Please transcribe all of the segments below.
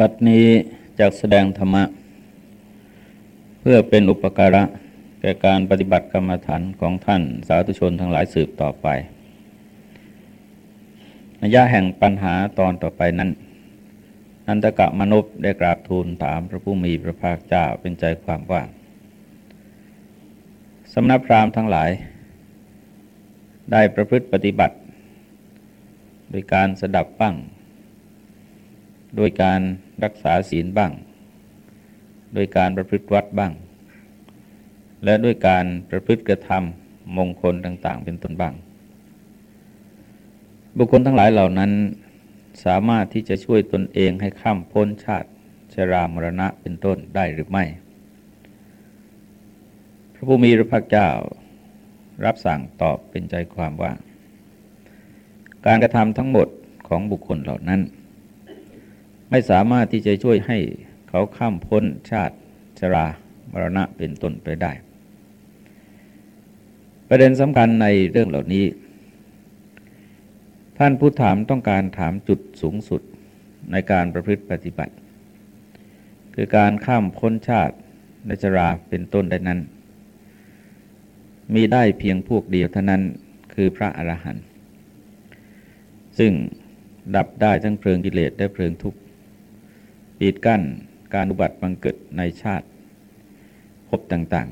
บัดนี้จากแสดงธรรมะ เพื่อเป็นอุปการะ แก่การปฏิบัติกรรมฐานของท่านสาธุชนทั้งหลายสืบต่อไปนัยยะแห่งปัญหาตอนต่อไปนั้น นันตกะมนุษย์ได้กราบทูลถามพระผู้มีพระภาคเจ้าเป็นใจความว่า สำนักพราหมณ์ทั้งหลาย ได้ประพฤติปฏิบัติ โดยการสดับบ้าง โดยการรักษาศีลบ้าง โดยการประพฤติวัดบ้าง และด้วยการประพฤติกระทำมงคลต่างๆ เป็นต้นบ้าง บุคคลทั้งหลายเหล่านั้นสามารถที่จะช่วยตนเองให้ข้ามพ้นชาติชรามรณะเป็นต้นได้หรือไม่ พระผู้มีพระภาคเจ้ารับสั่งตอบเป็นใจความว่า การกระทำทั้งหมดของบุคคลเหล่านั้น ไม่สามารถที่จะช่วยให้เขาข้ามพ้นชาติชรามรณะเป็นต้นไปได้ ประเด็นสำคัญในเรื่องเหล่านี้ ท่านผู้ถามต้องการถามจุดสูงสุดในการประพฤติปฏิบัติ คือการข้ามพ้นชาติในชราเป็นต้นได้นั้น มีได้เพียงพวกเดียวเท่านั้นคือพระอรหันต์ซึ่งดับได้ทั้งเพลิงกิเลสและเพลิงทุกข์ ปิดกั้นการอุบัติบังเกิดในชาติพบต่าง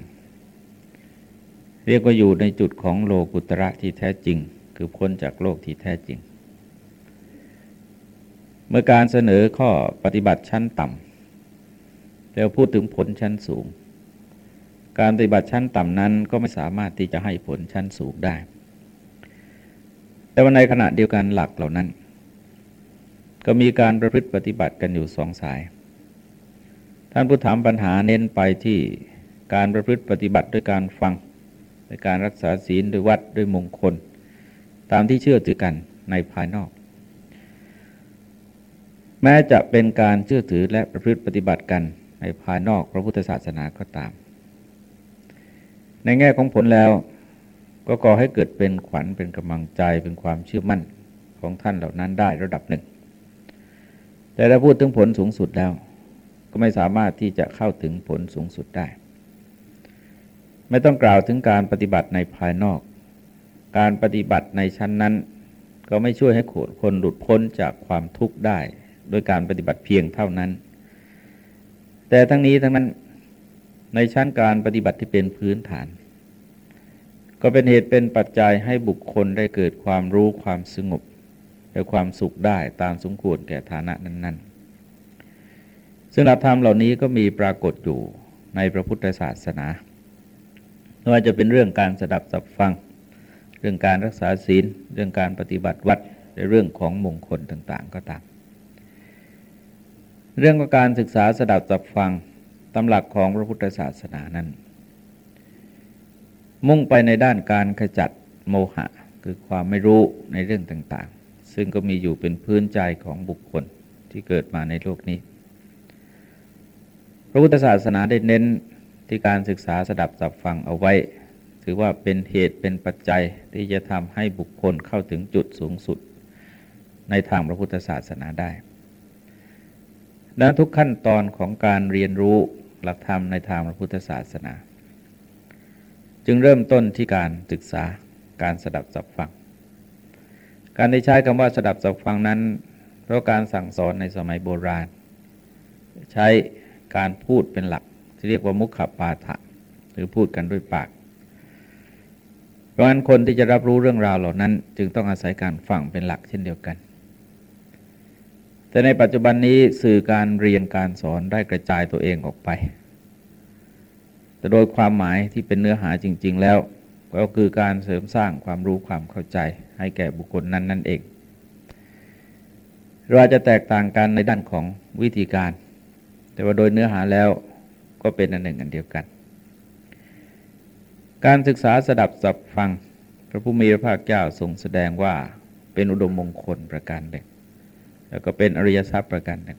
ๆ เรียกว่าอยู่ในจุดของโลกุตระที่แท้จริง คือพ้นจากโลกที่แท้จริง เมื่อการเสนอข้อปฏิบัติชั้นต่ำแล้วพูดถึงผลชั้นสูง การปฏิบัติชั้นต่ำนั้นก็ไม่สามารถที่จะให้ผลชั้นสูงได้ แต่ว่าในขณะเดียวกันหลักเหล่านั้น ก็มีการประพฤติปฏิบัติกันอยู่สองสาย ท่านผู้ถามปัญหาเน้นไปที่การประพฤติปฏิบัติด้วยการฟังในการรักษาศีลด้วยวัดด้วยมงคล ตามที่เชื่อถือกันในภายนอก แม้จะเป็นการเชื่อถือและประพฤติปฏิบัติกันในภายนอกพระพุทธศาสนาก็ตาม ในแง่ของผลแล้วก็ก่อให้เกิดเป็นขวัญเป็นกำลังใจเป็นความเชื่อมั่นของท่านเหล่านั้นได้ระดับหนึ่ง แต่ถ้าพูดถึงผลสูงสุดแล้ว ก็ไม่สามารถที่จะเข้าถึงผลสูงสุดได้ ไม่ต้องกล่าวถึงการปฏิบัติในภายนอก การปฏิบัติในชั้นนั้น ก็ไม่ช่วยให้คนหลุดพ้นจากความทุกข์ได้ โดยการปฏิบัติเพียงเท่านั้น แต่ทั้งนี้ทั้งนั้นในชั้นการปฏิบัติที่เป็นพื้นฐาน ก็เป็นเหตุเป็นปัจจัยให้บุคคลได้เกิดความรู้ความสงบ และความสุขได้ตามสมควรแก่ฐานะนั้น ๆ ซึ่งหลักธรรมเหล่านี้ก็มีปรากฏอยู่ในพระพุทธศาสนาไม่ว่าจะเป็นเรื่องการสดับสับฟัง เรื่องการรักษาศีล เรื่องการปฏิบัติวัดในเรื่องของมงคลต่างๆ ก็ตาม เรื่องของการศึกษาสดับสับฟังตำหลักของพระพุทธศาสนานั้น มุ่งไปในด้านการขจัดโมหะ คือความไม่รู้ในเรื่องต่าง ซึ่งก็มีอยู่เป็นพื้นใจของบุคคลที่เกิดมาในโลกนี้ พระพุทธศาสนาได้เน้นที่การศึกษาสดับสับฟังเอาไว้ ถือว่าเป็นเหตุเป็นปัจจัยที่จะทำให้บุคคลเข้าถึงจุดสูงสุด ในทางพระพุทธศาสนาได้ดังทุกขั้นตอนของการเรียนรู้หลักธรรมในทางพระพุทธศาสนา จึงเริ่มต้นที่การศึกษาการสดับสับฟัง การได้ใช้คำว่าสดับสับฟังนั้น เพราะการสั่งสอนในสมัยโบราณ ใช้การพูดเป็นหลัก ที่เรียกว่ามุขปาฐะหรือพูดกันด้วยปาก เพราะฉะนั้นคนที่จะรับรู้เรื่องราวเหล่านั้น จึงต้องอาศัยการฟังเป็นหลักเช่นเดียวกัน แต่ในปัจจุบันนี้สื่อการเรียนการสอนได้กระจายตัวเองออกไป แต่โดยความหมายที่เป็นเนื้อหาจริง ๆ แล้ว ก็คือการเสริมสร้างความรู้ความเข้าใจให้แก่บุคคลนั้นนั่นเอง เราจะแตกต่างกันในด้านของวิธีการ แต่ว่าโดยเนื้อหาแล้วก็เป็นอันหนึ่งอันเดียวกัน การศึกษาสดับสับฟัง พระผู้มีพระภาคเจ้าทรงแสดงว่าเป็นอุดมมงคลประการหนึ่ง แล้วก็เป็นอริยทรัพย์ประการหนึ่ง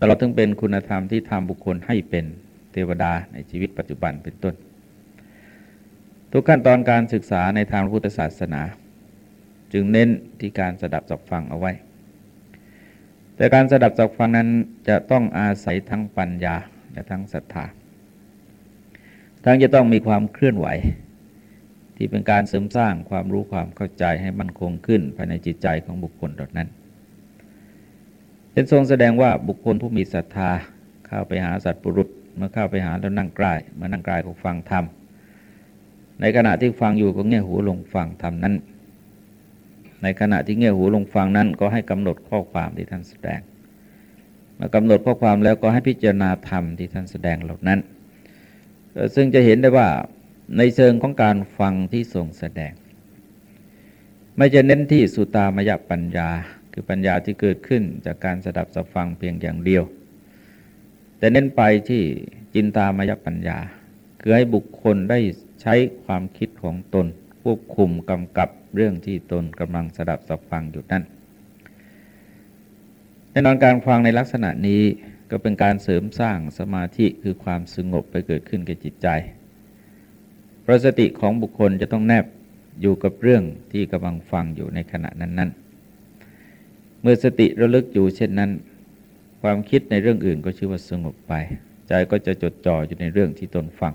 ตลอดถึงเป็นคุณธรรมที่ทำบุคคลให้เป็นเทวดาในชีวิตปัจจุบันเป็นต้น ทุกขั้นตอนการศึกษาในทางพุทธศาสนา จึงเน้นที่การสดับสับฟังเอาไว้ แต่การสดับสักฟังนั้นจะต้องอาศัยทั้งปัญญาและทั้งศรัทธาทั้งจะต้องมีความเคลื่อนไหว ที่เป็นการเสริมสร้างความรู้ความเข้าใจให้มันคงขึ้นภายในจิตใจของบุคคลเหล่านั้นเป็นทรงแสดงว่าบุคคลผู้มีศรัทธาเข้าไปหาสัตว์ปุรุษ เมื่อเข้าไปหาแล้วนั่งใกล้เมื่อนั่งใกล้ก็ฟังธรรม ในขณะที่ฟังอยู่ก็เงี่ยหูลงฟังธรรมนั้น ในขณะที่เงี่ยหูลงฟังนั้น ก็ให้กำหนดข้อความที่ท่านแสดงมื่อกำหนดข้อความแล้วก็ให้พิจารณาธรรมที่ท่านแสดงเหล่านั้น ซึ่งจะเห็นได้ว่าในเชิงของการฟังที่ทรงแสดง ไม่จะเน้นที่สุตามยปัญญา คือปัญญาที่เกิดขึ้นจากการสดับสับฟังเพียงอย่างเดียว แต่เน้นไปที่จินตามยปัญญา คือให้บุคคลได้ ใช้ความคิดของตนควบคุมกำกับเรื่องที่ตนกำลังสดับสับฟังอยู่นั่นแน่นอนการฟังในลักษณะนี้ก็เป็นการเสริมสร้างสมาธิคือความสงบไปเกิดขึ้นกับจิตใจพระสติของบุคคลจะต้องแนบอยู่กับเรื่องที่กำลังฟังอยู่ในขณะนั้น ๆ เมื่อสติระลึกอยู่เช่นนั้น ความคิดในเรื่องอื่นก็ชื่อว่าสงบไป ใจก็จะจดจ่ออยู่ในเรื่องที่ตนฟัง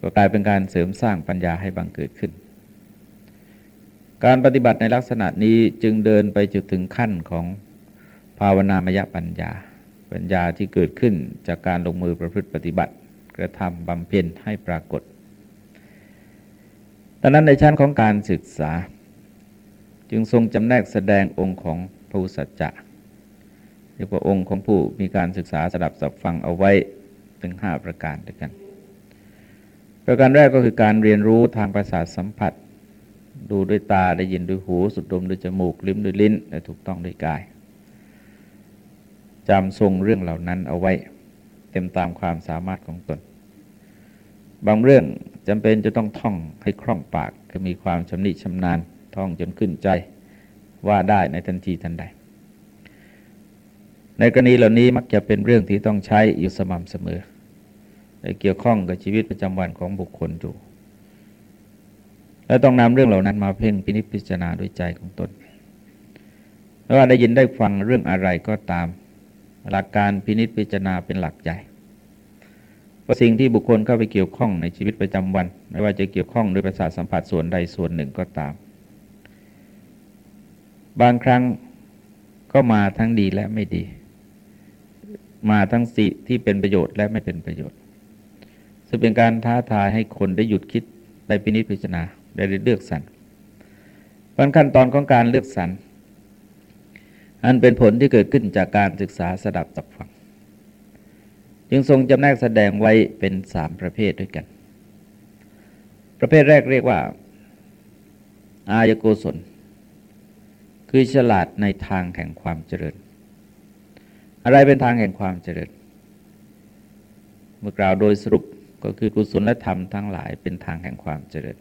ก็กลายเป็นการเสริมสร้างปัญญาให้บังเกิดขึ้น การปฏิบัติในลักษณะนี้จึงเดินไปจุดถึงขั้นของภาวนามยปัญญา ปัญญาที่เกิดขึ้นจากการลงมือประพฤติปฏิบัติ กระทำบำเพ็ญให้ปรากฏดังนั้นในชั้นของการศึกษา จึงทรงจำแนกแสดงองค์ของพระสัจจะเรียกว่าองค์ของผู้มีการศึกษาสดับสับฟังเอาไว้ถึงห้าประการด้วยกัน ประการแรกก็คือการเรียนรู้ทางประสาทสัมผัส ดูด้วยตาได้ยินด้วยหูสุดดมด้วยจมูกลิ้มด้วยลิ้นและถูกต้องด้วยกายจำทรงเรื่องเหล่านั้นเอาไว้ เต็มตามความสามารถของตน บางเรื่องจำเป็นจะต้องท่องให้คล่องปากคือมีความชำนิชำนาญท่องจนขึ้นใจว่าได้ในทันทีทันใด ในกรณีเหล่านี้มักจะเป็นเรื่องที่ต้องใช้อยู่สม่ำเสมอ เกี่ยวข้องกับชีวิตประจำวันของบุคคลอยู่และต้องนำเรื่องเหล่านั้นมาเพ่งพินิจพิจารณาด้วยใจของตนไม่ว่าได้ยินได้ฟังเรื่องอะไรก็ตาม หลักการพินิจพิจารณาเป็นหลักใหญ่ว่าสิ่งที่บุคคลเข้าไปเกี่ยวข้องในชีวิตประจำวัน ไม่ว่าจะเกี่ยวข้องด้วยประสาทสัมผัสส่วนใดส่วนหนึ่งก็ตาม บางครั้งก็มาทั้งดีและไม่ดี มาทั้งสิที่เป็นประโยชน์และไม่เป็นประโยชน์ ซึ่งเป็นการท้าทายให้คนได้หยุดคิดได้พินิจพิจารณาได้เลือกสรรขั้นตอนของการเลือกสรรอันเป็นผลที่เกิดขึ้นจากการศึกษาสดับตักฟัง จึงทรงจำแนกแสดงไว้เป็นสามประเภทด้วยกัน ประเภทแรกเรียกว่า อายโกศล คือฉลาดในทางแห่งความเจริญ อะไรเป็นทางแห่งความเจริญ เมื่อกล่าวโดยสรุป ก็คือกุศลและธรรมทั้งหลายเป็นทางแห่งความเจริญ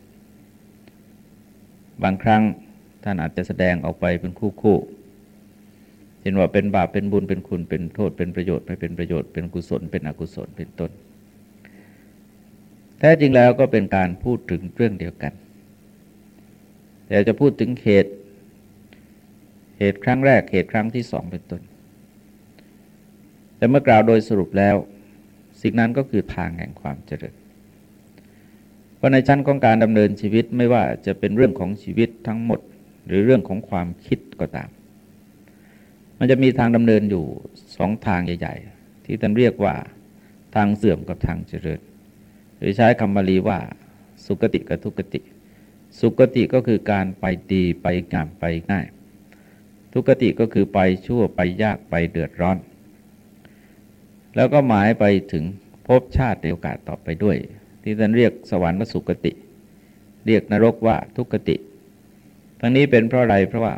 บางครั้งท่านอาจจะแสดงออกไปเป็นคู่คู่เห็นว่าเป็นบาปเป็นบุญเป็นคุณเป็นโทษเป็นประโยชน์ไม่เป็นประโยชน์เป็นกุศลเป็นอกุศลเป็นต้น แท้จริงแล้วก็เป็นการพูดถึงเรื่องเดียวกัน แต่จะพูดถึงเหตุ เหตุครั้งแรกเหตุครั้งที่สองเป็นต้น แต่เมื่อกล่าวโดยสรุปแล้ว สิ่งนั้นก็คือทางแห่งความเจริญเพราะในชั้นของการดำเนินชีวิตไม่ว่าจะเป็นเรื่องของชีวิตทั้งหมด หรือเรื่องของความคิดก็ตาม มันจะมีทางดำเนินอยู่สองทางใหญ่ ๆ ที่ท่านเรียกว่าทางเสื่อมกับทางเจริญ หรือใช้คำบาลีว่าสุกติกับทุกติ สุกติก็คือการไปดีไปงามไปง่าย ทุกติก็คือไปชั่วไปยากไปเดือดร้อน แล้วก็หมายไปถึงภพชาติในโอกาสต่อไปด้วย ที่ท่านเรียกสวรรค์ว่าสุกติ เรียกนรกว่าทุกติ ทั้งนี้เป็นเพราะอะไรเพราะว่า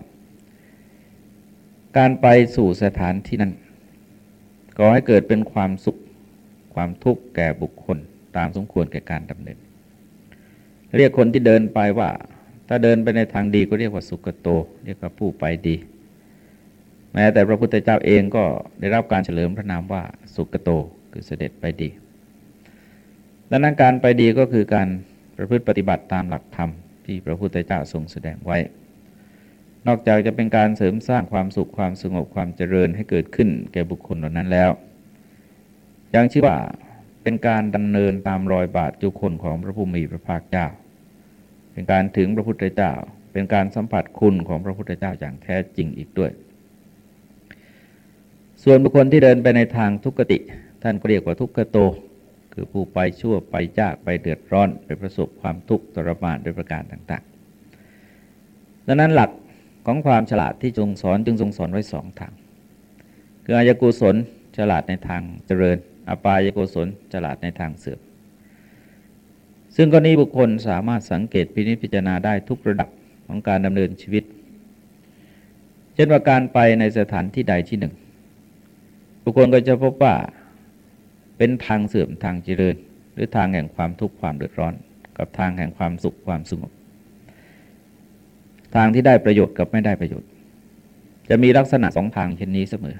การไปสู่สถานที่นั้นก่อให้เกิดเป็นความสุขความทุกข์แก่บุคคลตามสมควรแก่การดำเนิน เรียกคนที่เดินไปว่า ถ้าเดินไปในทางดีก็เรียกว่าสุกโต เรียกว่าผู้ไปดี แม้แต่พระพุทธเจ้าเองก็ได้รับการเฉลิมพระนามว่าสุกโตคือเสด็จไปดีดังนั้นการไปดีก็คือการประพฤติปฏิบัติตามหลักธรรมที่พระพุทธเจ้าทรงแสดงไว้ นอกจากจะเป็นการเสริมสร้างความสุขความสงบความเจริญให้เกิดขึ้นแก่บุคคลเหล่านั้นแล้ว ยังชื่อว่าเป็นการดำเนินตามรอยบาทจุคนของพระผู้มีพระภาคเจ้า เป็นการถึงพระพุทธเจ้า เป็นการสัมผัสคุณของพระพุทธเจ้าอย่างแท้จริงอีกด้วย ส่วนบุคคลที่เดินไปในทางทุกขติ ท่านก็เรียกว่าทุกขโต คือผู้ไปชั่วไปยากไปเดือดร้อนไปประสบความทุกข์ทรมานด้วยประการต่างๆ ดังนั้นหลักของความฉลาดที่ทรงสอนจึงทรงสอนไว้สองทาง คืออายกุศลฉลาดในทางเจริญ อปายกุศลฉลาดในทางเสื่อมซึ่งกรณีบุคคลสามารถสังเกตพินิจพิจารณาได้ทุกระดับของการดำเนินชีวิต เช่นว่าการไปในสถานที่ใดที่หนึ่ง บุคคลก็จะพบว่าเป็นทางเสื่อมทางเจริญ หรือทางแห่งความทุกข์ความเดือดร้อน กับทางแห่งความสุขความสงบ ทางที่ได้ประโยชน์กับไม่ได้ประโยชน์ จะมีลักษณะสองทางเช่นนี้เสมอ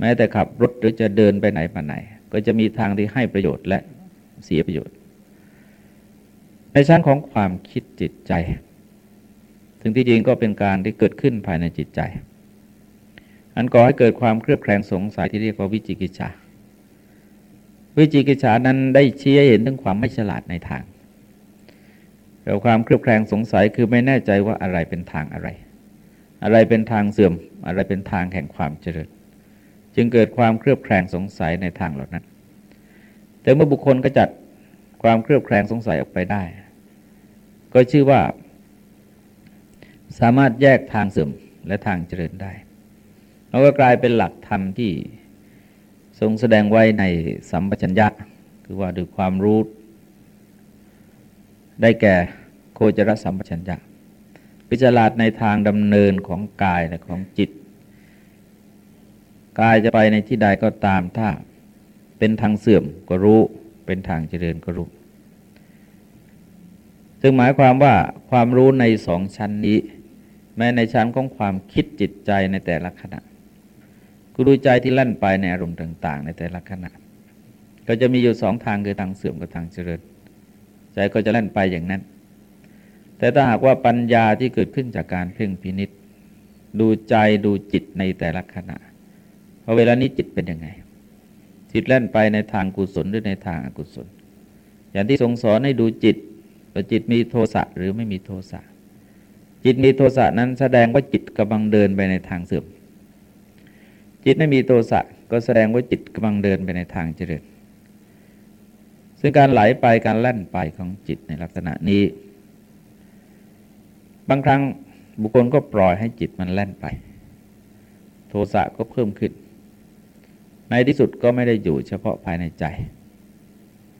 แม้แต่ขับรถหรือจะเดินไปไหนมาไหน ก็จะมีทางที่ให้ประโยชน์และเสียประโยชน์ ในชั้นของความคิดจิตใจถึงที่จริงก็เป็นการที่เกิดขึ้นภายในจิตใจ อันก่อให้เกิดความเครือบแคลงสงสัยที่เรียกว่าวิจิกิจฉาวิจิกิจฉานั้นได้ชี้ให้เห็นถึงความไม่ฉลาดในทางแต่ความเครือบแคลงสงสัยคือไม่แน่ใจว่าอะไรเป็นทางอะไร อะไรเป็นทางเสื่อม อะไรเป็นทางแห่งความเจริญ จึงเกิดความเครือบแคลงสงสัยในทางเหล่านั้น แต่เมื่อบุคคลก็จัดความเครือบแคลงสงสัยออกไปได้ ก็ชื่อว่า สามารถแยกทางเสื่อมและทางเจริญได้ แล้วก็กลายเป็นหลักธรรมที่ทรงแสดงไว้ในสัมปชัญญะ คือว่าด้วยความรู้ได้แก่โคจรสัมปชัญญะพิจารณาในทางดำเนินของกายและของจิต กายจะไปในที่ใดก็ตามถ้าเป็นทางเสื่อมก็รู้ เป็นทางเจริญก็รู้ ซึ่งหมายความว่าความรู้ในสองชั้นนี้ แม้ในชั้นของความคิดจิตใจในแต่ละขณะ คือดูใจที่ลั่นไปในอารมณ์ต่าง ๆ ในแต่ละขณะ ก็จะมีอยู่สองทางคือทางเสื่อมกับทางเจริญ ใจก็จะเล่นไปอย่างนั้น แต่ถ้าหากว่าปัญญาที่เกิดขึ้นจากการเพ่งพินิษดูใจดูจิตในแต่ละขณะพอเวลานี้จิตเป็นยังไง จิตเล่นไปในทางกุศลหรือในทางอกุศล อย่างที่ทรงสอนให้ดูจิตว่าจิตมีโทสะหรือไม่มีโทสะจิตมีโทสะนั้นแสดงว่าจิตกำลังเดินไปในทางเสื่อม จิตไม่มีโทสะก็แสดงว่าจิตกำลังเดินไปในทางเจริญ ซึ่งการไหลไปการแล่นไปของจิตในลักษณะนี้ บางครั้งบุคคลก็ปล่อยให้จิตมันแล่นไป โทสะก็เพิ่มขึ้น ในที่สุดก็ไม่ได้อยู่เฉพาะภายในใจ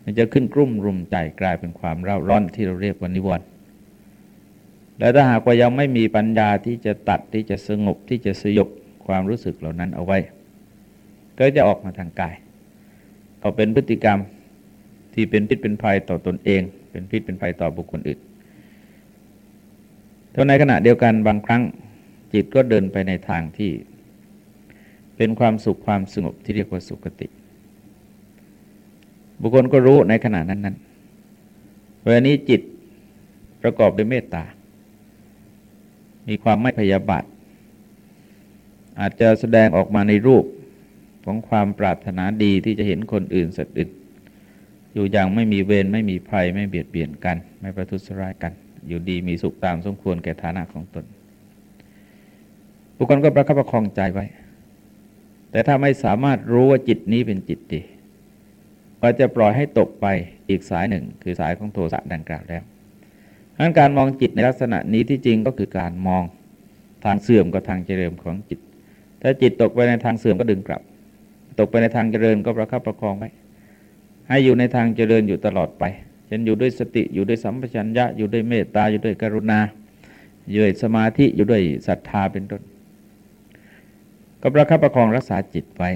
มันจะขึ้นกลุ่มรุมใจกลายเป็นความเร่าร้อนที่เราเรียกว่านิวรณ์และถ้าหากว่ายังไม่มีปัญญาที่จะตัดที่จะสงบที่จะสยบ ความรู้สึกเหล่านั้นเอาไว้ ก็จะออกมาทางกาย เอาเป็นพฤติกรรมที่เป็นพิษเป็นภัยต่อตนเอง เป็นพิษเป็นภัยต่อบุคคลอื่นเท่าในขณะเดียวกันบางครั้งจิตก็เดินไปในทางที่ เป็นความสุขความสงบที่เรียกว่าสุขติ บุคคลก็รู้ในขณะนั้นนั้นเวลานี้จิตประกอบด้วยเมตตา มีความไม่พยาบาท อาจจะแสดงออกมาในรูปของความปรารถนาดีที่จะเห็นคนอื่นสัตว์อื่นอยู่อย่างไม่มีเวรไม่มีภัยไม่เบียดเบียนกัน ไม่ประทุษร้ายกัน อยู่ดีมีสุขตามสมควรแก่ฐานะของตน บุคคลก็ประคับประคองใจไว้ แต่ถ้าไม่สามารถรู้ว่าจิตนี้เป็นจิตดีก็จะปล่อยให้ตกไปอีกสายหนึ่ง คือสายของโทสะดังกล่าวแล้วดังการมองจิตในลักษณะนี้ที่จริงก็คือการมองทางเสื่อมกับทางเจริญของจิต ถ้าจิตตกไปในทางเสื่อมก็ดึงกลับ ตกไปในทางเจริญก็ประคับประคองไว้ให้อยู่ในทางเจริญอยู่ตลอดไปเช่นอยู่ด้วยสติอยู่ด้วยสัมปชัญญะอยู่ด้วยเมตตาอยู่ด้วยกรุณา อยู่ด้วยสมาธิอยู่ด้วยศรัทธาเป็นต้น ก็ประคับประคองรักษาจิตไว้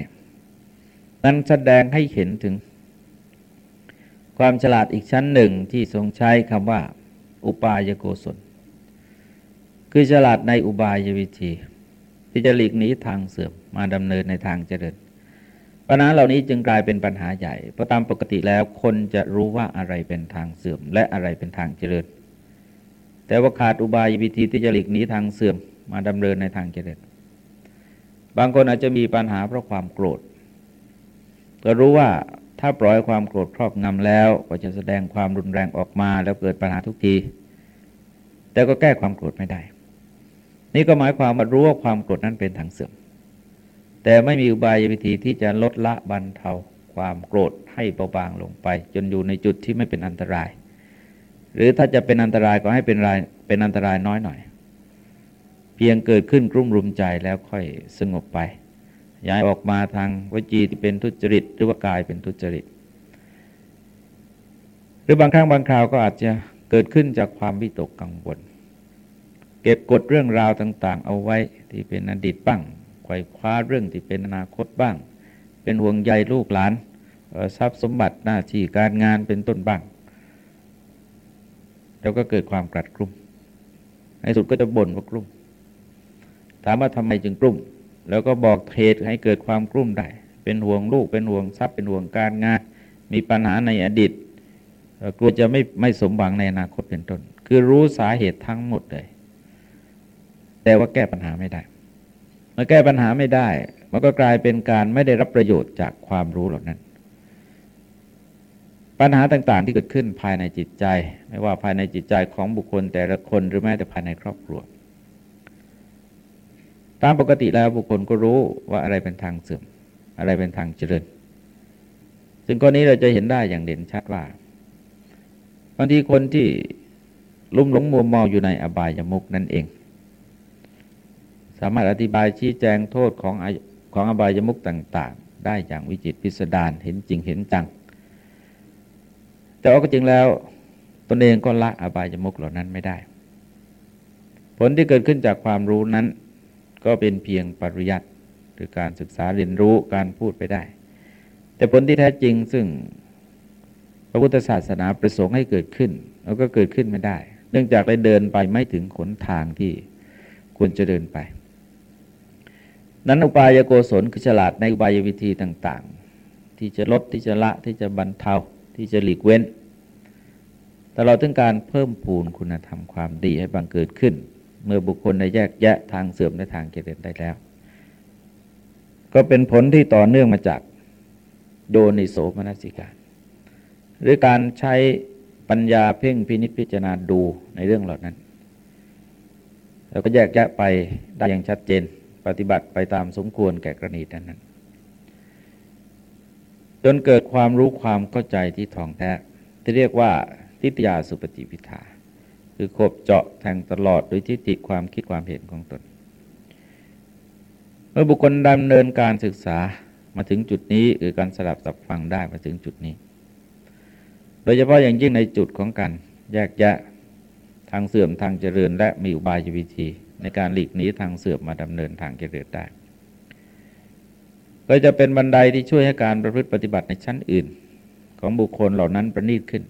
นั้นแสดงให้เห็นถึง ความฉลาดอีกชั้นหนึ่งที่ทรงใช้คำว่า อุปายโกศลคือฉลาดในอุบายวิธี ที่จะหลีกหนีทางเสื่อมมาดำเนินในทางเจริญปัญหาเหล่านี้จึงกลายเป็นปัญหาใหญ่ เพราะตามปกติแล้วคนจะรู้ว่าอะไรเป็นทางเสื่อม และอะไรเป็นทางเจริญ แต่ว่าขาดอุบายวิธีที่จะหลีกหนีทางเสื่อมมาดำเนินในทางเจริญ บางคนอาจจะมีปัญหาเพราะความโกรธ ก็รู้ว่าถ้าปล่อยความโกรธครอบงำแล้ว ก็จะแสดงความรุนแรงออกมาแล้วเกิดปัญหาทุกที แต่ก็แก้ความโกรธไม่ได้ นี่ก็หมายความว่ารู้ว่าความโกรธนั้นเป็นทางเสื่อม แต่ไม่มีอุบายวิธีที่จะลดละบรรเทาความโกรธให้เบาบางลงไป จนอยู่ในจุดที่ไม่เป็นอันตราย หรือถ้าจะเป็นอันตรายก็ให้เป็นรายเป็นอันตรายน้อยหน่อย เพียงเกิดขึ้นกรุ่มรุมใจแล้วค่อยสงบไป ย้ายออกมาทางวจีที่เป็นทุจริต หรือว่ากายเป็นทุจริต หรือบางครั้งบางคราวก็อาจจะเกิดขึ้นจากความวิตกกังวล เก็บกดเรื่องราวต่าง ๆ เอาไว้ที่เป็นอดีตบ้างไขว่คว้าเรื่องที่เป็นอนาคตบ้าง เป็นห่วงใยลูกหลานทรัพย์สมบัติหน้าที่การงานเป็นต้นบ้าง แล้วก็เกิดความกลัดกลุ้มในสุดก็จะบ่นว่ากลุ้มถามว่าทำไมจึงกลุ้มแล้วก็บอกเหตุให้เกิดความกลุ้มได้เป็นห่วงลูกเป็นห่วงทรัพย์เป็นห่วงการงาน มีปัญหาในอดีตกลัวจะไม่ไม่สมหวังในอนาคตเป็นต้น คือรู้สาเหตุทั้งหมดเลย แต่ว่าแก้ปัญหาไม่ได้เมื่อแก้ปัญหาไม่ได้ มันก็กลายเป็นการไม่ได้รับประโยชน์จากความรู้เหล่านั้น ปัญหาต่างๆที่เกิดขึ้นภายในจิตใจ ไม่ว่าภายในจิตใจของบุคคลแต่ละคนหรือแม้แต่ภายในครอบครัว ตามปกติแล้วบุคคลก็รู้ว่าอะไรเป็นทางเสื่อม อะไรเป็นทางเจริญ ซึ่งกรณีเราจะเห็นได้อย่างเด่นชัดว่าบางทีคนที่ลุ่มหลงมัวเมาอยู่ในอบายมุกนั่นเอง สามารถอธิบายชี้แจงโทษของของอบายมุกต่าง ๆ ได้อย่างวิจิตพิสดารเห็นจริงเห็นจัง แต่ว่าก็จริงแล้วตนเองก็ละอบายมุกเหล่านั้นไม่ได้ ผลที่เกิดขึ้นจากความรู้นั้น ก็เป็นเพียงปริยัติหรือการศึกษาเรียนรู้การพูดไปได้ แต่ผลที่แท้จริงซึ่งพระพุทธศาสนาประสงค์ให้เกิดขึ้นแล้วก็เกิดขึ้นไม่ได้ เนื่องจากได้เดินไปไม่ถึงขนทางที่ควรจะเดินไป นั้นอุปายโกศลคือฉลาดในอุบายวิธีต่าง ๆ ที่จะลดที่จะละที่จะบรรเทาที่จะหลีกเว้นตลอดถึงการเพิ่มพูนคุณธรรมความดีให้บังเกิดขึ้น เมื่อบุคคลได้แยกแยะทางเสื่อมและทางเจริญได้แล้ว ก็เป็นผลที่ต่อเนื่องมาจากโดนิโสมนสิการ หรือการใช้ปัญญาเพ่งพินิจพิจารณาดูในเรื่องเหล่านั้น แล้วก็แยกแยะไปได้อย่างชัดเจน ปฏิบัติไปตามสมควรแก่กรณีนั้นจนเกิดความรู้ความเข้าใจที่ท่องแท้ที่เรียกว่าทิฏยาสุปฏิปิทาคือขบเจาะแทงตลอดโดยทิฏฐิความคิดความเห็นของตน เมื่อบุคคลดำเนินการศึกษามาถึงจุดนี้คือการสลับสับฟังได้มาถึงจุดนี้ โดยเฉพาะอย่างยิ่งในจุดของการแยกแยะทางเสื่อมทางเจริญและมีอุบายวิธี ในการหลีกหนีทางเสื่อมมาดำเนินทางเจริญได้ ก็จะเป็นบันไดที่ช่วยให้การประพฤติปฏิบัติในชั้นอื่น ของบุคคลเหล่านั้นประณีตขึ้น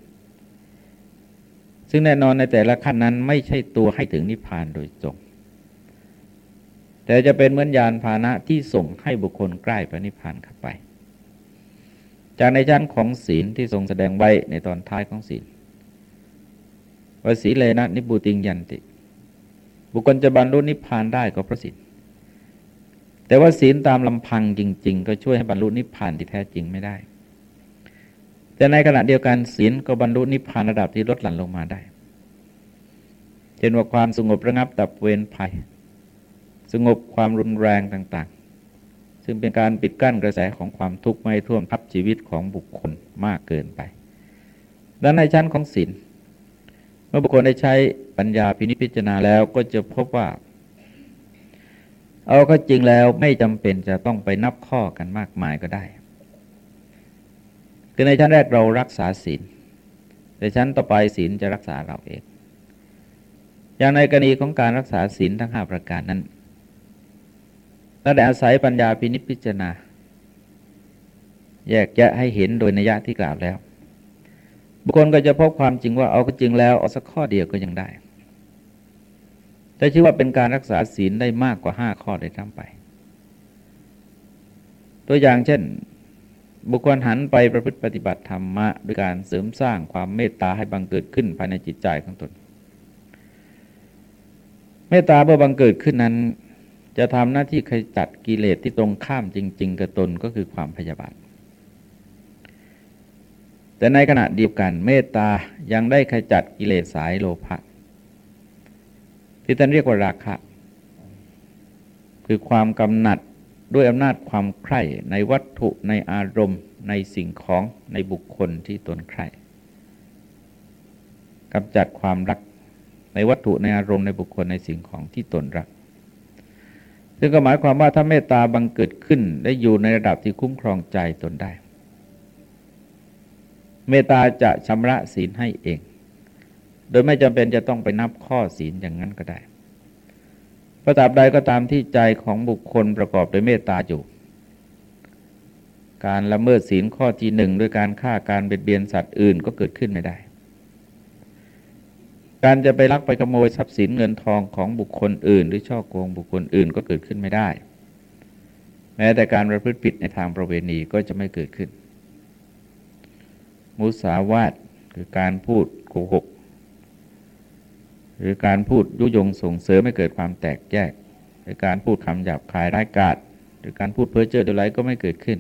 ซึ่งแน่นอนในแต่ละขั้นนั้นไม่ใช่ตัวให้ถึงนิพพานโดยตรงแต่จะเป็นเหมือนยานพาหนะที่ส่งให้บุคคลใกล้พระนิพพานเข้าไป จากในชั้นของศีลที่ทรงแสดงไว้ในตอนท้ายของศีลว่าศีเลนะนิบุติงยันติ บุคคลจะบรรลุนิพพานได้ก็เพราะศีลแต่ว่าศีลตามลำพังจริง ๆ ก็ช่วยให้บรรลุนิพพานที่แท้จริงไม่ได้ แต่ในขณะเดียวกันศีลก็บรรลุนิพพานระดับที่ลดหลั่นลงมาได้เช่นว่าความสงบระงับดับเวรภัย สงบความรุนแรงต่างๆ ซึ่งเป็นการปิดกั้นกระแสของความทุกข์ไม่ท่วมทับชีวิตของบุคคลมากเกินไปและในชั้นของศีล มื่อบุคคลได้ใช้ปัญญาพินิจพิจารณาแล้วก็จะพบว่า เอาก็จริงแล้วไม่จำเป็นจะต้องไปนับข้อกันมากมายก็ได้ คือในชั้นแรกเรารักษาศีลแต่ชั้นต่อไปศีลจะรักษาเราเอง อย่างในกรณีของการรักษาศีลทั้งห้าประการนั้นเราได้อาศัยปัญญาพินิจพิจารณาแยกแยะให้เห็นโดยนัยยะที่กล่าวแล้ว บุคคลก็จะพบความจริงว่าเอาก็จริงแล้วเอาสักข้อเดียวก็ยังได้แต่ชื่อว่าเป็นการรักษาศีลได้มากกว่าห้าข้อได้ทั้งไป ตัวอย่างเช่น บุคคลหันไปประพฤติปฏิบัติธรรมะด้วยการเสริมสร้างความเมตตาให้บังเกิดขึ้นภายในจิตใจของตน เมตตาเมื่อบังเกิดขึ้นนั้น จะทำหน้าที่ขจัดกิเลสที่ตรงข้ามจริง ๆกับตนก็คือความพยาบาท แต่ในขณะเดียวกันเมตตายังได้ขจัดกิเลสสายโลภะที่ท่านเรียกว่าราคะ คือความกำหนัดด้วยอำนาจความใคร่ในวัตถุในอารมณ์ ในสิ่งของในบุคคลที่ตนใคร่กำจัดความรักในวัตถุในอารมณ์ในบุคคลในสิ่งของที่ตนรัก ซึ่งก็หมายความว่าถ้าเมตตาบังเกิดขึ้น ได้อยู่ในระดับที่คุ้มครองใจตนได้ เมตตาจะชำระศีลให้เอง โดยไม่จำเป็นจะต้องไปนับข้อศีลอย่างนั้นก็ได้ประตราบใดก็ตามที่ใจของบุคคลประกอบด้วยเมตตาอยู่ การละเมิดศีลข้อที่หนึ่งด้วยการฆ่าการเบียดเบียนสัตว์อื่นก็เกิดขึ้นไม่ได้ การจะไปลักไปขโมยทรัพย์สินเงินทองของบุคคลอื่น หรือช่อโกงบุคคลอื่นก็เกิดขึ้นไม่ได้ แม้แต่การประพฤติผิดในทางประเวณีก็จะไม่เกิดขึ้น มุสาวาทคือการพูดโกหก หรือการพูดยุยงส่งเสริมให้เกิดความแตกแยก หรือการพูดคำหยาบคายร้ายกาจหรือการพูดเพ้อเจ้อใดๆก็ไม่เกิดขึ้น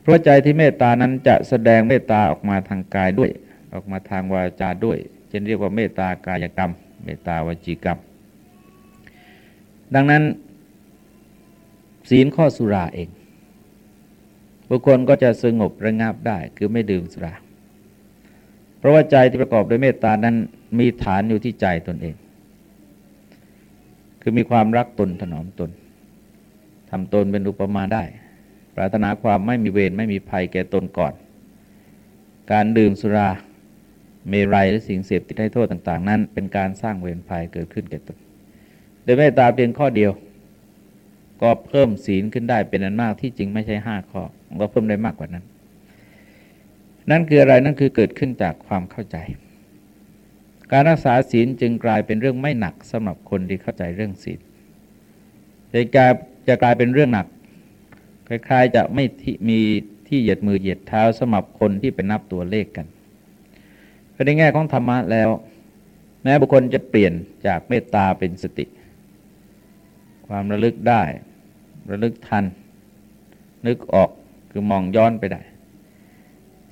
เพราะใจที่เมตตานั้นจะแสดงเมตตาออกมาทางกายด้วย ออกมาทางวาจาด้วยเช่นเรียกว่าเมตตากายกรรม เมตตาวจีกรรม ดังนั้นศีลข้อสุราเอง บุคคลก็จะสงบระงับได้คือไม่ดื่มสุรา เพราะว่าใจที่ประกอบด้วยเมตตานั้นมีฐานอยู่ที่ใจตนเอง คือมีความรักตนถนอมตนทำตนเป็นอุปมาได้ ปรารถนาความไม่มีเวรไม่มีภัยแก่ตนก่อน การดื่มสุราเมรัยและสิ่งเสพติดให้โทษต่าง ๆ นั้น เป็นการสร้างเวรภัยเกิดขึ้นแก่ตนโดยเมตตาเพียงข้อเดียว ก็เพิ่มศีลขึ้นได้เป็นอันมากที่จริงไม่ใช่ห้าข้อก็เพิ่มได้มากกว่านั้น นั่นคืออะไรนั่นคือเกิดขึ้นจากความเข้าใจ การรักษาศีลจึงกลายเป็นเรื่องไม่หนักสำหรับคนที่เข้าใจเรื่องศีลแต่กลายจะกลายเป็นเรื่องหนัก คล้ายๆ จะไม่มีที่เหยียดมือเหยียดเท้าสำหรับคนที่เป็นนับตัวเลขกันในแง่ของธรรมะแล้ว แม้บุคคลจะเปลี่ยนจากเมตตาเป็นสติ ความระลึกได้ ระลึกทัน นึกออกคือมองย้อนไปได้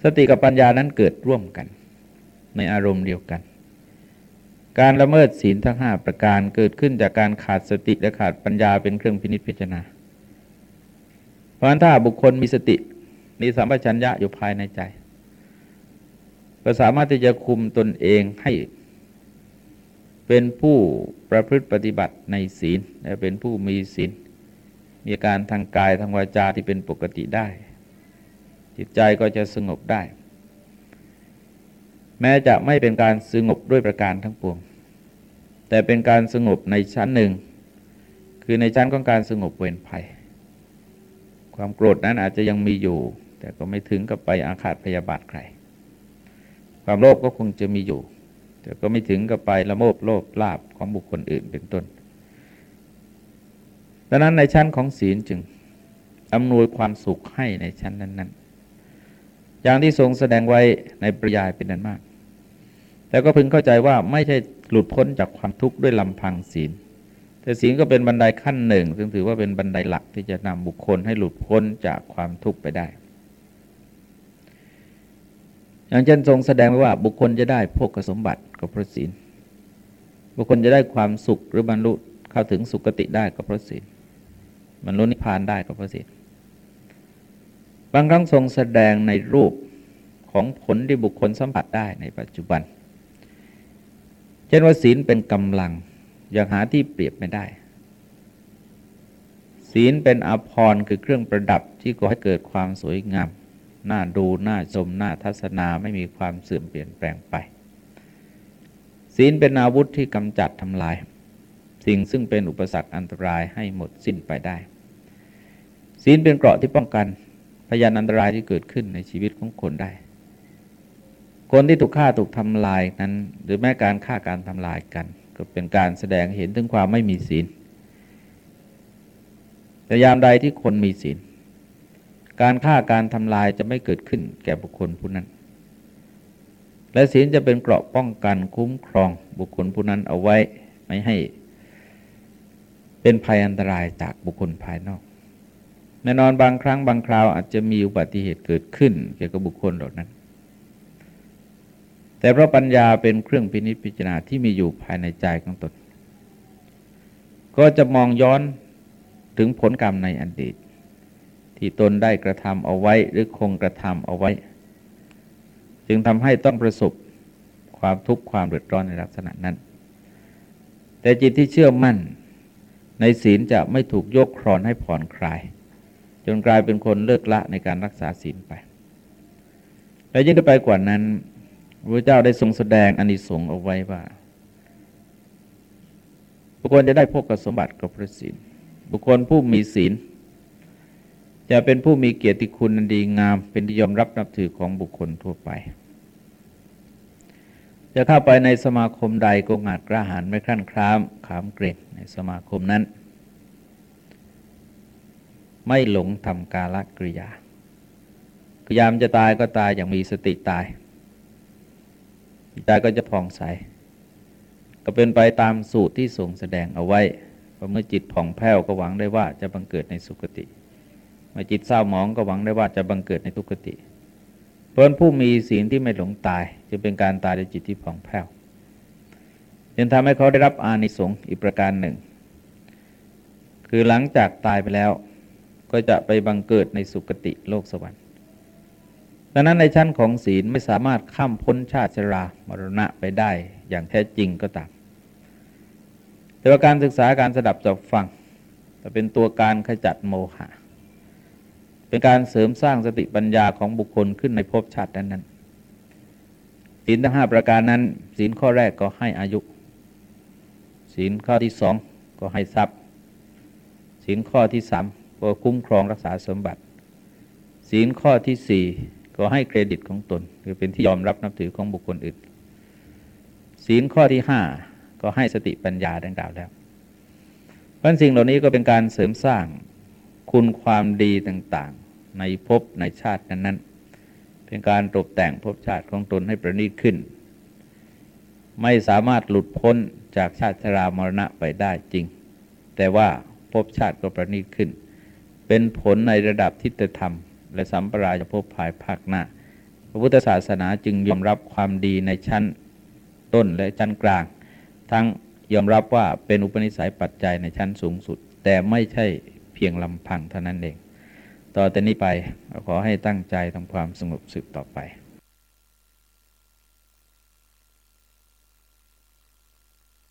สติกับปัญญานั้นเกิดร่วมกัน ในอารมณ์เดียวกัน การละเมิดศีลทั้งห้าประการเกิดขึ้นจากการขาดสติและขาดปัญญาเป็นเครื่องพินิจพิจารณา เพราะฉะนั้นถ้าบุคคลมีสติมีสัมปชัญญะอยู่ภายในใจก็สามารถที่จะคุมตนเองให้ เป็นผู้ประพฤติปฏิบัติในศีลและเป็นผู้มีศีลมีการทางกายทางวาจาที่เป็นปกติได้ จิตใจก็จะสงบได้ แม้จะไม่เป็นการสงบด้วยประการทั้งปวง แต่เป็นการสงบในชั้นหนึ่ง คือในชั้นของการสงบเวรภัย ความโกรธนั้นอาจจะยังมีอยู่ แต่ก็ไม่ถึงกับไปอาฆาตพยาบาทใคร ความโลภก็คงจะมีอยู่ แต่ก็ไม่ถึงกับไปละโมบโลภลาบของบุคคลอื่นเป็นต้นดังนั้นในชั้นของศีลจึงอำนวยความสุขให้ในชั้นนั้น ๆ อย่างที่ทรงแสดงไว้ในปริยายเป็นนั้นมาก แต่ก็พึงเข้าใจว่าไม่ใช่หลุดพ้นจากความทุกข์ด้วยลำพังศีล แต่ศีลก็เป็นบันไดขั้นหนึ่ง ซึ่งถือว่าเป็นบันไดหลักที่จะนำบุคคลให้หลุดพ้นจากความทุกข์ไปได้ อย่างเช่นทรงแสดงไว้ว่าบุคคลจะได้พกสมบัติก็เพราะศีล บุคคลจะได้ความสุขหรือบรรลุเข้าถึงสุคติได้ก็เพราะศีลบรรลุนิพพานได้ก็เพราะศีลบางครั้งทรงแสดงในรูปของผลที่บุคคลสัมผัสได้ในปัจจุบัน เช่นว่าศีลเป็นกำลังอย่างหาที่เปรียบไม่ได้ ศีลเป็นอภรคือเครื่องประดับที่ก่อให้เกิดความสวยงาม น่าดูน่าชมน่าทัศนาไม่มีความเสื่อมเปลี่ยนแปลงไป ศีลเป็นอาวุธที่กำจัดทำลาย สิ่งซึ่งเป็นอุปสรรคอันตรายให้หมดสิ้นไปได้ ศีลเป็นเกราะที่ป้องกันพยานอันตรายที่เกิดขึ้นในชีวิตของคนได้ คนที่ถูกฆ่าถูกทำลายนั้น หรือแม้การฆ่าการทำลายกัน ก็เป็นการแสดงเห็นถึงความไม่มีศีลแต่ยามใดที่คนมีศีล การฆ่าการทำลายจะไม่เกิดขึ้นแก่บุคคลผู้นั้น และศีลจะเป็นเกราะป้องกันคุ้มครองบุคคลผู้นั้นเอาไว้ไม่ให้ เป็นภัยอันตรายจากบุคคลภายนอกแน่นอนบางครั้งบางคราวอาจจะมีอุบัติเหตุเกิดขึ้นเกี่ยวกับบุคคลเหล่านั้น แต่เพราะปัญญาเป็นเครื่องพินิจพิจารณาที่มีอยู่ภายในใจของตน ก็จะมองย้อนถึงผลกรรมในอดีต ที่ตนได้กระทำเอาไว้หรือคงกระทำเอาไว้ จึงทำให้ต้องประสบความทุกข์ความเดือดร้อนในลักษณะนั้น แต่จิตที่เชื่อมั่นในศีลจะไม่ถูกยกครอนให้ผ่อนคลาย จนกลายเป็นคนเลิกละในการรักษาศีลไป และยิ่งไปกว่านั้นพระเจ้าได้ทรงแสดงอนิสงส์เอาไว้ว่า บุคคลจะได้พบกับสมบัติกับพระศีลบุคคลผู้มีศีล จะเป็นผู้มีเกียรติคุณอันดีงาม เป็นที่ยอมรับนับถือของบุคคลทั่วไป จะเข้าไปในสมาคมใดก็งาดกระหารไม่ครั่นครามขามเกรงในสมาคมนั้น ไม่หลงทำกาลกริยาคือยามจะตายก็ตายอย่างมีสติตายใจก็จะผ่องใส ก็เป็นไปตามสูตรที่ทรงแสดงเอาไว้พอเมื่อจิตผ่องแผ้วก็หวังได้ว่าจะบังเกิดในสุคติ เมื่อจิตเศร้าหมองก็หวังได้ว่าจะบังเกิดในทุกขติ เพราะผู้มีศีลที่ไม่หลงตาย จะเป็นการตายในจิตที่ผ่องแผ้วจึงทำให้เขาได้รับอานิสงส์อีกประการหนึ่ง คือหลังจากตายไปแล้ว ก็จะไปบังเกิดในสุคติโลกสวรรค์ดังนั้นในชั้นของศีลไม่สามารถข้ามพ้นชาติชรามรณะไปได้อย่างแท้จริงก็ตาม แต่ว่าการศึกษาการสดับจับฟังจะเป็นตัวการขจัดโมหะ เป็นการเสริมสร้างสติปัญญาของบุคคลขึ้นในภพชาตินั้นๆศีลทั้งห้าประการนั้นศีลข้อแรกก็ให้อายุศีลข้อที่สองก็ให้ทรัพย์ศีลข้อที่สามก็คุ้มครองรักษาสมบัติศีลข้อที่สี่ก็ให้เครดิตของตน คือเป็นที่ยอมรับนับถือของบุคคลอื่น ศีลข้อที่ห้าก็ให้สติปัญญาดังกล่าวแล้วเพราะสิ่งเหล่านี้ก็เป็นการเสริมสร้างคุณความดีต่าง ในภพในชาตินั้นๆ เป็นการตกแต่งภพชาติของตนให้ประณีตขึ้น ไม่สามารถหลุดพ้นจากชาติชรามรณะไปได้จริง แต่ว่าภพชาติก็ประณีตขึ้น เป็นผลในระดับทิฏฐธรรม และสัมปราชภพภายภาคหน้า พระพุทธศาสนาจึงยอมรับความดีในชั้นต้นและชั้นกลาง ทั้งยอมรับว่าเป็นอุปนิสัยปัจจัยในชั้นสูงสุด แต่ไม่ใช่เพียงลำพังเท่านั้นเอง ต่อแต่นี้ไปขอให้ตั้งใจทำความสงบสุขต่อไป